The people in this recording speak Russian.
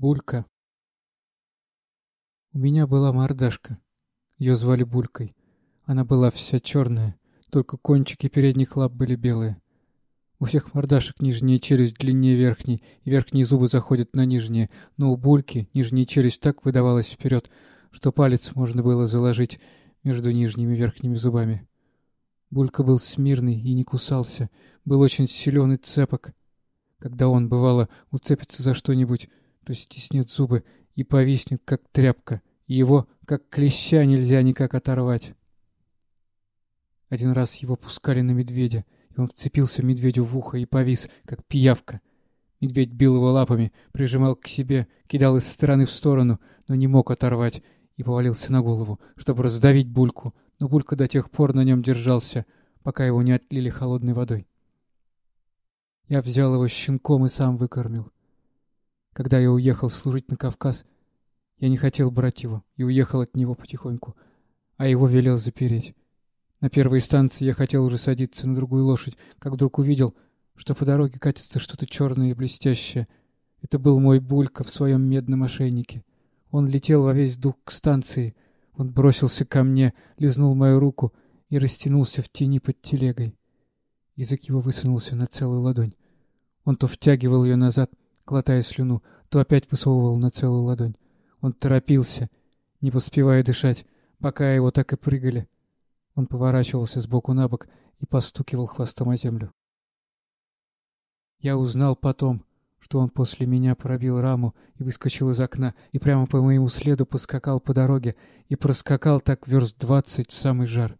Булька. У меня была мордашка. Ее звали Булькой. Она была вся черная, только кончики передних лап были белые. У всех мордашек нижняя челюсть длиннее верхней, и верхние зубы заходят на нижние, но у Бульки нижняя челюсть так выдавалась вперед, что палец можно было заложить между нижними и верхними зубами. Булька был смирный и не кусался, был очень силен и цепок. Когда он, бывало, уцепится за что-нибудь, то стиснет зубы и повиснет, как тряпка, и его, как клеща, нельзя никак оторвать. Один раз его пускали на медведя, и он вцепился медведю в ухо и повис, как пиявка. Медведь бил его лапами, прижимал к себе, кидал из стороны в сторону, но не мог оторвать, и повалился на голову, чтобы раздавить Бульку, но Булька до тех пор на нем держался, пока его не отлили холодной водой. Я взял его щенком и сам выкормил. Когда я уехал служить на Кавказ, я не хотел брать его и уехал от него потихоньку, а его велел запереть. На первой станции я хотел уже садиться на другую лошадь, как вдруг увидел, что по дороге катится что-то черное и блестящее. Это был мой Булька в своем медном ошейнике. Он летел во весь дух к станции. Он бросился ко мне, лизнул мою руку и растянулся в тени под телегой. Язык его высунулся на целую ладонь. Он то втягивал ее назад, глотая слюну, то опять высовывал на целую ладонь. Он торопился, не поспевая дышать, пока его так и прыгали. Он поворачивался сбоку на бок и постукивал хвостом о землю. Я узнал потом, что он после меня пробил раму и выскочил из окна, и прямо по моему следу поскакал по дороге, и проскакал так верст двадцать в самый жар.